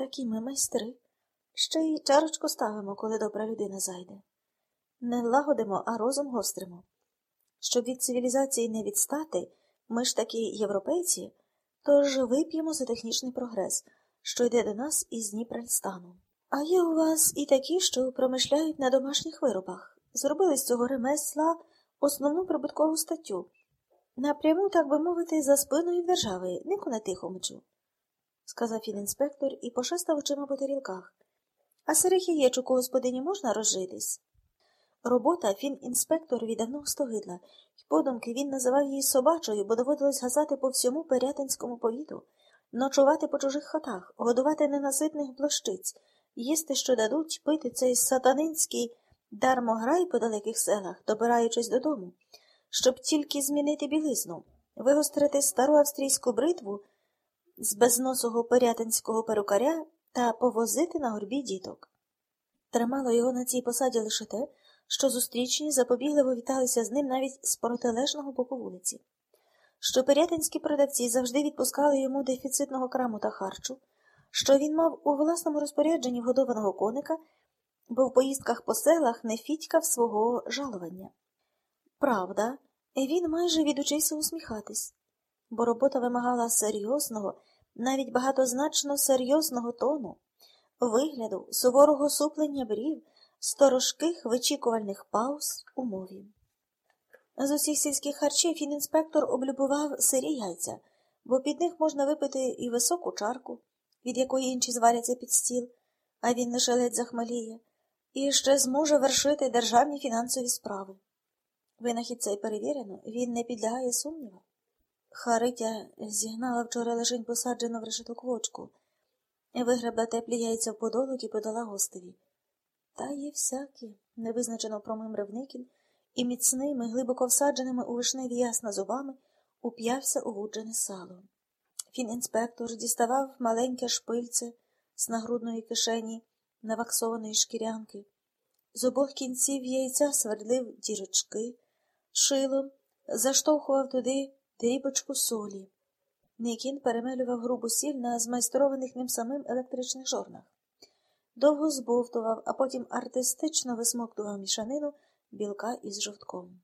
Такі ми майстри. Ще й чарочку ставимо, коли добра людина зайде. Не лагодимо, а розум гостримо. Щоб від цивілізації не відстати, ми ж такі європейці, тож вип'ємо за технічний прогрес, що йде до нас із Дніпральстану. А є у вас і такі, що промишляють на домашніх виробах, зробили з цього ремесла основну прибуткову статтю. Напряму, так би мовити, за спиною держави, нику на тихомичу, сказав фінінспектор і пошестав очима по тарілках. А сирих яєчок у господині можна розжитись? Робота фінінспектор віддавно стогидла, й подумки він називав її собачою, бо доводилось газати по всьому Перятинському повіту, ночувати по чужих хатах, годувати ненаситних блощиць, їсти, що дадуть, пити цей сатанинський дармограй по далеких селах, добираючись додому, щоб тільки змінити білизну, вигострити стару австрійську бритву з безносого перятинського перукаря та повозити на горбі діток. Тримало його на цій посаді лише те, що зустрічні запобігливо віталися з ним навіть з протилежного боку вулиці, що перятинські продавці завжди відпускали йому дефіцитного краму та харчу, що він мав у власному розпорядженні вгодованого коника, бо в поїздках по селах не фітькав свого жалування. Правда, він майже відучився усміхатись, бо робота вимагала серйозного, навіть багатозначно серйозного тону, вигляду, суворого суплення брів, сторожких вичікувальних пауз у мові. З усіх сільських харчів фінінспектор облюбував сирі яйця, бо під них можна випити і високу чарку, від якої інші зваряться під стіл, а він лише ледь захмаліє, і ще зможе вершити державні фінансові справи. Винахід цей перевірено, він не підлягає сумнівам. Харитя зігнала вчора лежень посаджену в решету квочку, вигребла теплі яйця в подолок і подала гостеві. Та є всякі, невизначено промимрив Никін, і міцними, глибоко всадженими у вишневі ясна зубами уп'явся у вуджене сало. Фінінспектор діставав маленьке шпильце з нагрудної кишені наваксованої шкірянки. З обох кінців яйця свердлив дірочки, шилом заштовхував туди дрібочку солі. Никін перемелював грубу сіль на змайстрованих ним самим електричних жорнах. Довго збовтував, а потім артистично висмоктував мішанину білка із жовтком.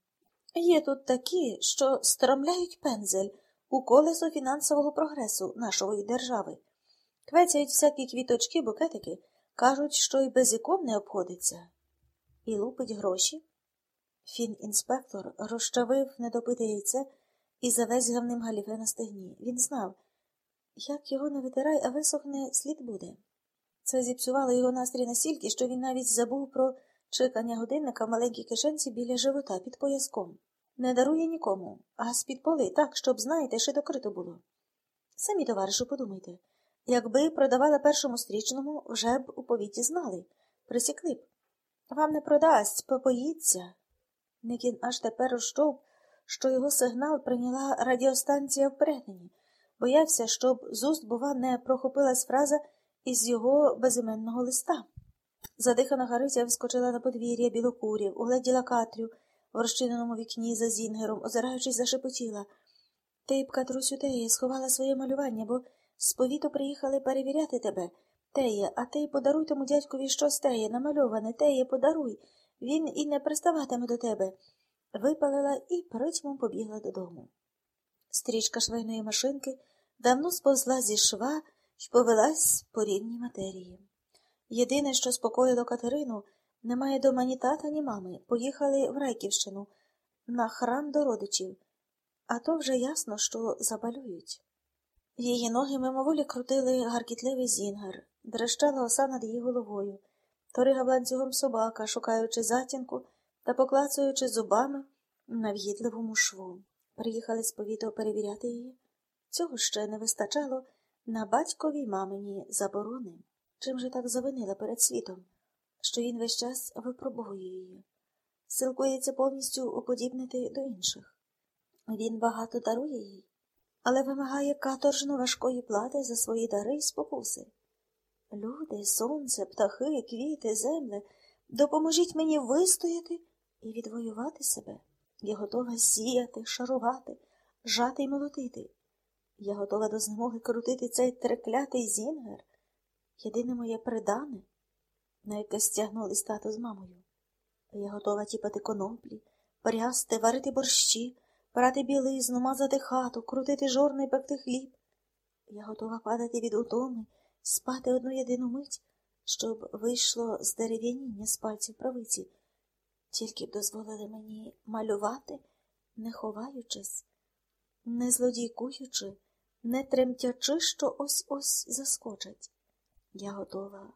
Є тут такі, що стромляють пензель у колесо фінансового прогресу нашої держави. Квецяють всякі квіточки, букетики, кажуть, що й без ікон не обходиться. І лупить гроші. Фін-інспектор розчавив недопите яйце і завезгав ним галіве на стегні. Він знав, як його не витирай, а висохне слід буде. Це зіпсувало його настрій настільки, що він навіть забув про чекання годинника в маленькій кишенці біля живота під пояском. Не дарує нікому, а з-під поли так, щоб, знаєте, ще докрито було. Самі, товаришу, подумайте, якби продавали першому стрічному, вже б у повіті знали, присікли б. Вам не продасть, попоїться. Никін аж тепер розчов, що його сигнал прийняла радіостанція в перетині, боявся, щоб з уст, бува, не прохопилась фраза із його безіменного листа. Задихана Гариця вскочила на подвір'я білокурів, угледіла Катрю в розчиненому вікні за зінгером, озираючись, зашепотіла. Ти б, Катрусю, теє, сховала своє малювання, бо з повіту приїхали перевіряти тебе. Теє, а ти подаруй тому дядькові щось теє, намальоване, теє, подаруй. Він і не приставатиме до тебе. Випалила і притьмом побігла додому. Стрічка швейної машинки давно сповзла зі шва й повелась по рівній матерії. Єдине, що спокоїло Катерину, немає дома ні тата, ні мами. Поїхали в Райківщину на храм до родичів, а то вже ясно, що забалюють. Її ноги мимоволі крутили гаркітливий зінгар, дрещала оса над її головою, торигав ланцюгом собака, шукаючи затінку та поклацуючи зубами на в'їдливому шву. Приїхали з повіту перевіряти її. Цього ще не вистачало на батьковій мамині заборони. Чим же так завинила перед світом, що він весь час випробовує її, силкується повністю уподібнити до інших. Він багато дарує їй, але вимагає каторжно важкої плати за свої дари й спокуси. Люди, сонце, птахи, квіти, земле, допоможіть мені вистояти і відвоювати себе. Я готова сіяти, шарувати, жати й молотити. Я готова до змоги крутити цей треклятий зінгер. єдине моє придане, на яке стягнули тато з мамою. Я готова тіпати коноплі, прясти, варити борщі, прати білизну, мазати хату, крутити жорна і пекти хліб. Я готова падати від утоми, спати одну єдину мить, щоб вийшло з дерев'яніння з пальців правиці, тільки б дозволили мені малювати, не ховаючись, не злодійкуючи, не тремтячи, що ось ось заскочить. Я готова